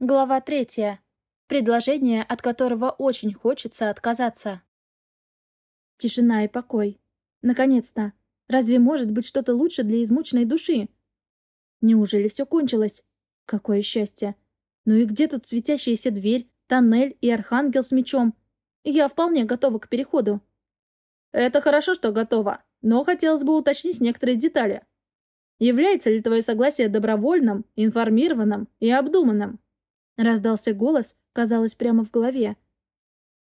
Глава третья. Предложение, от которого очень хочется отказаться. Тишина и покой. Наконец-то. Разве может быть что-то лучше для измученной души? Неужели все кончилось? Какое счастье. Ну и где тут светящаяся дверь, тоннель и архангел с мечом? Я вполне готова к переходу. Это хорошо, что готова, но хотелось бы уточнить некоторые детали. Является ли твое согласие добровольным, информированным и обдуманным? Раздался голос, казалось, прямо в голове.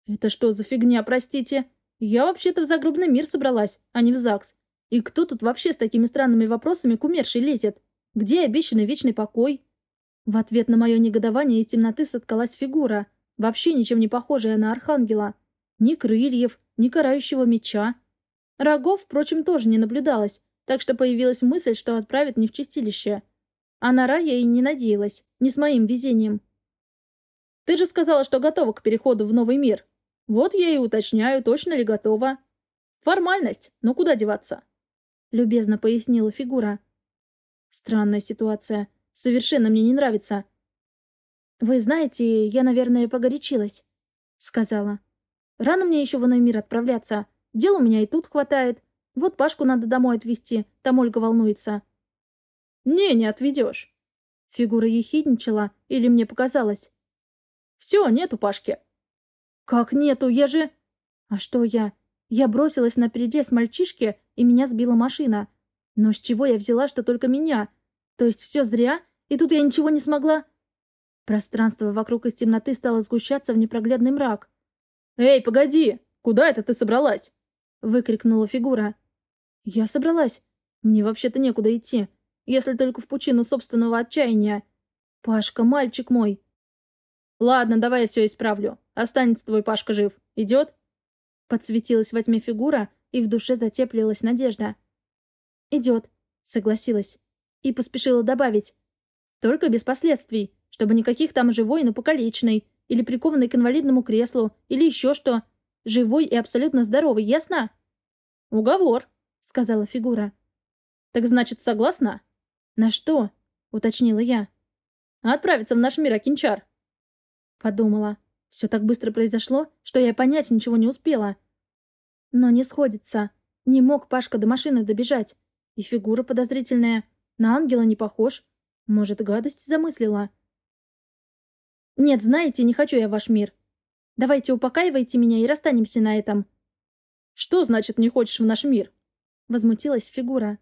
«Это что за фигня, простите? Я вообще-то в загробный мир собралась, а не в ЗАГС. И кто тут вообще с такими странными вопросами к умершей лезет? Где обещанный вечный покой?» В ответ на мое негодование из темноты соткалась фигура, вообще ничем не похожая на архангела. Ни крыльев, ни карающего меча. Рогов, впрочем, тоже не наблюдалось, так что появилась мысль, что отправят не в чистилище. А на рай я и не надеялась, не с моим везением. Ты же сказала, что готова к переходу в новый мир. Вот я и уточняю, точно ли готова. Формальность, но куда деваться? Любезно пояснила фигура. Странная ситуация. Совершенно мне не нравится. Вы знаете, я, наверное, погорячилась, сказала. Рано мне еще в иной мир отправляться. Дел у меня и тут хватает. Вот Пашку надо домой отвезти, там Ольга волнуется. Не, не отведешь. Фигура ехидничала, или мне показалось. Все, нету Пашки. Как нету? Я же... А что я? Я бросилась на перерез мальчишки, и меня сбила машина. Но с чего я взяла, что только меня? То есть все зря? И тут я ничего не смогла? Пространство вокруг из темноты стало сгущаться в непроглядный мрак. «Эй, погоди! Куда это ты собралась?» — выкрикнула фигура. «Я собралась. Мне вообще-то некуда идти, если только в пучину собственного отчаяния. Пашка, мальчик мой, «Ладно, давай я все исправлю. Останется твой Пашка жив. Идет?» Подсветилась во тьме фигура, и в душе затеплилась надежда. «Идет», — согласилась. И поспешила добавить. «Только без последствий, чтобы никаких там живой, но покалеченный, или прикованный к инвалидному креслу, или еще что. Живой и абсолютно здоровый, ясно?» «Уговор», — сказала фигура. «Так значит, согласна?» «На что?» — уточнила я. «Отправиться в наш мир, Акинчар», Подумала. Все так быстро произошло, что я понять ничего не успела. Но не сходится. Не мог Пашка до машины добежать. И фигура подозрительная. На ангела не похож. Может, гадость замыслила. Нет, знаете, не хочу я ваш мир. Давайте упокаивайте меня и расстанемся на этом. Что значит не хочешь в наш мир? Возмутилась фигура.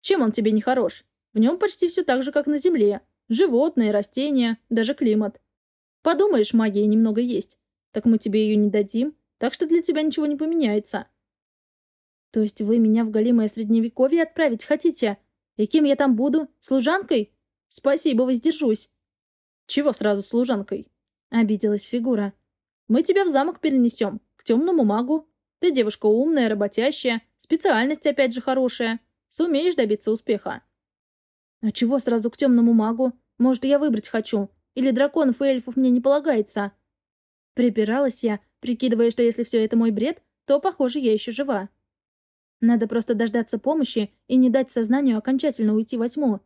Чем он тебе не хорош? В нем почти все так же, как на Земле. Животные, растения, даже климат. Подумаешь, магия немного есть. Так мы тебе ее не дадим, так что для тебя ничего не поменяется. То есть вы меня в голимое средневековье отправить хотите? И кем я там буду? Служанкой? Спасибо, воздержусь. Чего сразу служанкой? Обиделась фигура. Мы тебя в замок перенесем, к темному магу. Ты девушка умная, работящая, специальность опять же хорошая. Сумеешь добиться успеха. А чего сразу к темному магу? Может, я выбрать хочу? Или драконов и эльфов мне не полагается?» Припиралась я, прикидывая, что если все это мой бред, то, похоже, я еще жива. Надо просто дождаться помощи и не дать сознанию окончательно уйти во тьму.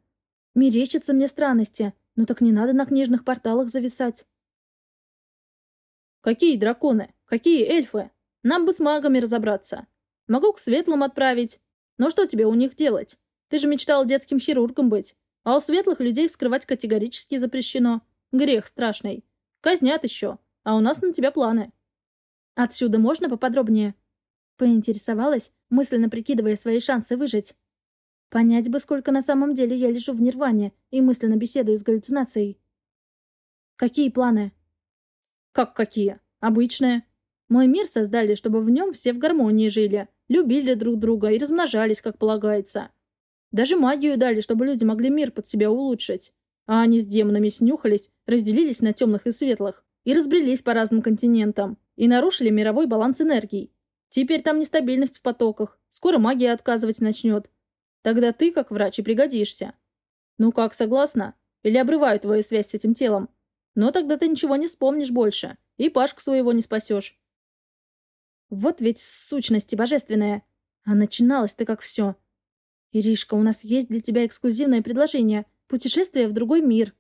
Мерещатся мне странности, но так не надо на книжных порталах зависать. «Какие драконы? Какие эльфы? Нам бы с магами разобраться. Могу к светлым отправить. Но что тебе у них делать? Ты же мечтал детским хирургом быть. А у светлых людей вскрывать категорически запрещено. Грех страшный. Казнят еще. А у нас на тебя планы. Отсюда можно поподробнее? Поинтересовалась, мысленно прикидывая свои шансы выжить. Понять бы, сколько на самом деле я лежу в нирване и мысленно беседую с галлюцинацией. Какие планы? Как какие? Обычные. Мой мир создали, чтобы в нем все в гармонии жили, любили друг друга и размножались, как полагается. Даже магию дали, чтобы люди могли мир под себя улучшить. А они с демонами снюхались, разделились на темных и светлых, и разбрелись по разным континентам, и нарушили мировой баланс энергий. Теперь там нестабильность в потоках, скоро магия отказывать начнет. Тогда ты, как врач, и пригодишься. Ну как, согласна? Или обрываю твою связь с этим телом? Но тогда ты ничего не вспомнишь больше, и Пашку своего не спасешь. Вот ведь сущности божественная. А начиналось-то как все. «Иришка, у нас есть для тебя эксклюзивное предложение. Путешествие в другой мир.